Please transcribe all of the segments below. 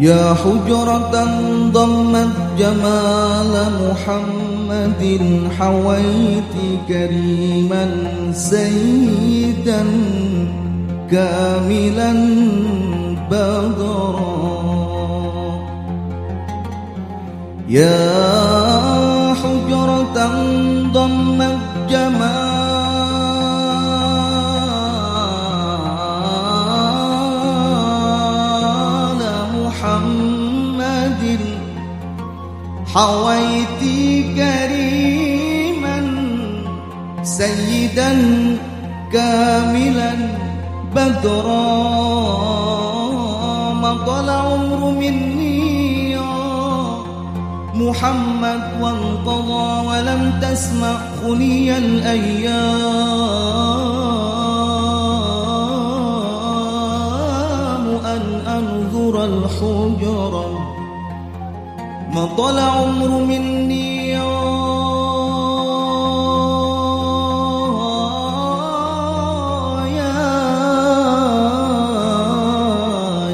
يا حجرة ضمت جمال محمد حويت كريما سيدا كاملا بدرا. يا حجرة ضمت جمال حويت كريما سيدا كاملا بدرا ما طلع عمر مني. يا محمد وانقضى ولم تسمع خلي الأيام أن أنظر الحجرة ما طلع عمر مني يا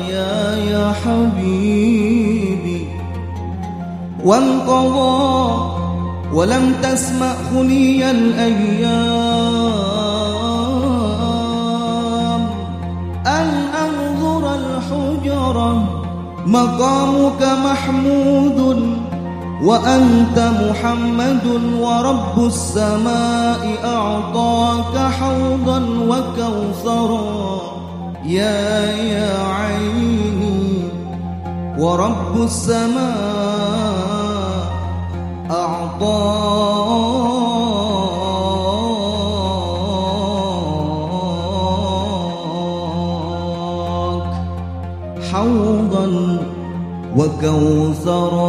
يا يا حبيبي. وانقضى ولم تسمع خلي الأيام. مقامك محمود وأنت محمد ورب السماء أعطاك حوضا وكوثرا يا يا عيني ورب السماء أعطاك حوضا وكوثرا.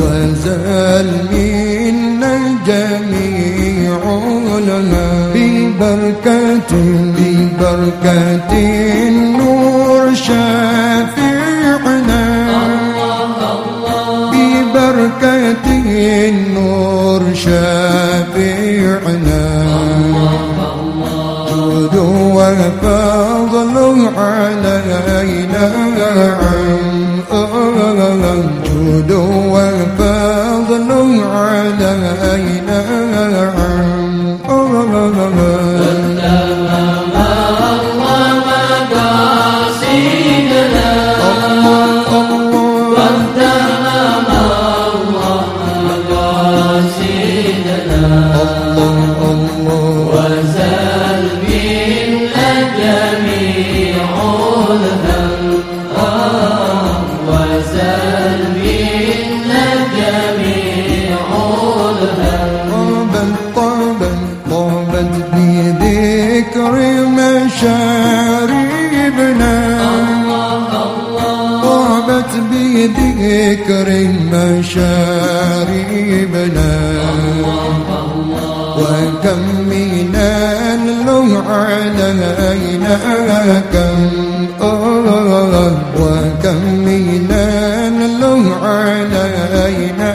وزال منا الجميع لها ببركة ببركة النور شافعنا. وزال منا جميع الهم علينا.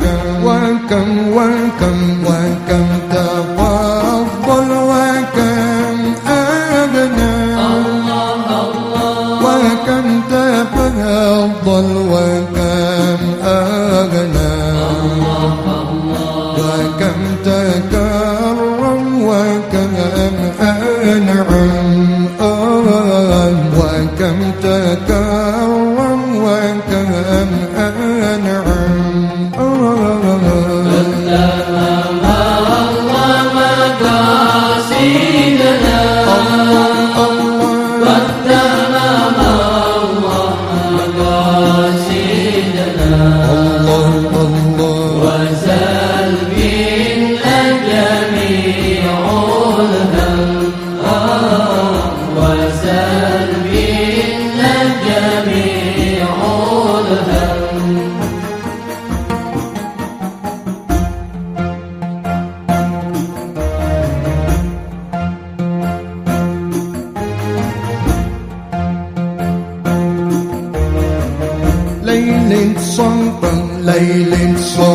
كم وكم وكم وكم تفضل وكم أغنى. وكم تفضل وكم أغنى. وكم تكرم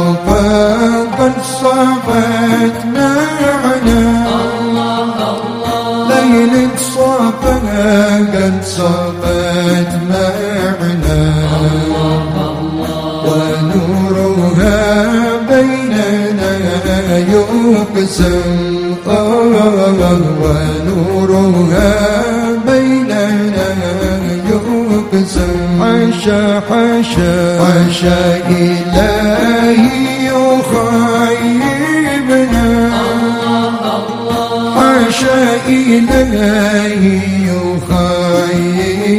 صفا قد صفت معنا ليل صفا قد صفت معنا ونورها بيننا يقسم. ونورها بيننا يقسم. حاشا حاشا حاشا إلهي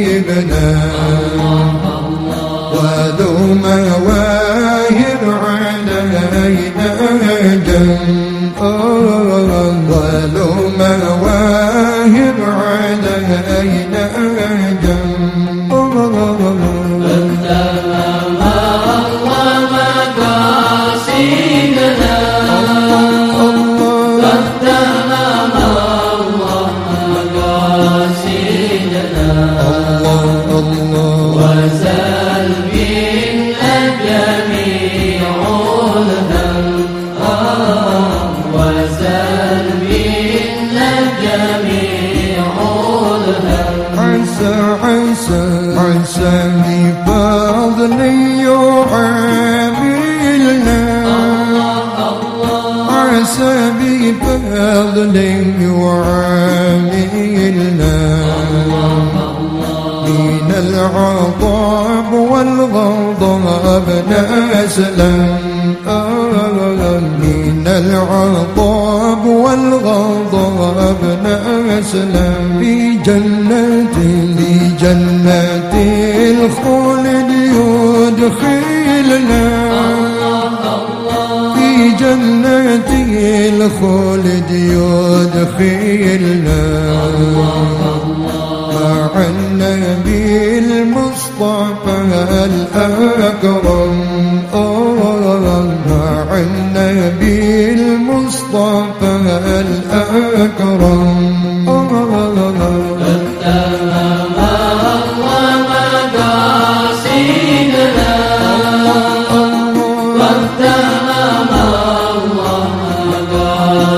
يخيبنا يعاملنا من العطاب والغضب نسلم من العطاب والغضب نسلم في جنة في جنة الخلد يدخلنا. في جنة الخلد يدخلنا مع النبي المصطفى الأكرم. مع النبي المصطفى الأكرم.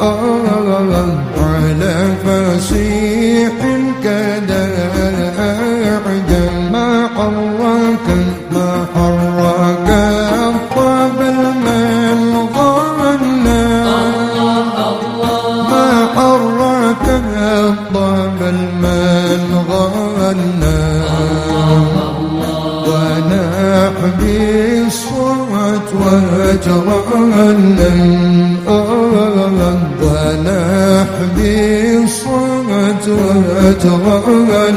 آه على فصيح كذا أعجم ما حرك ما حرك الطب المن غنى ما حرك الطب المن غنى. ونحبي الصوت وترنم ونحبي الصوت وترنم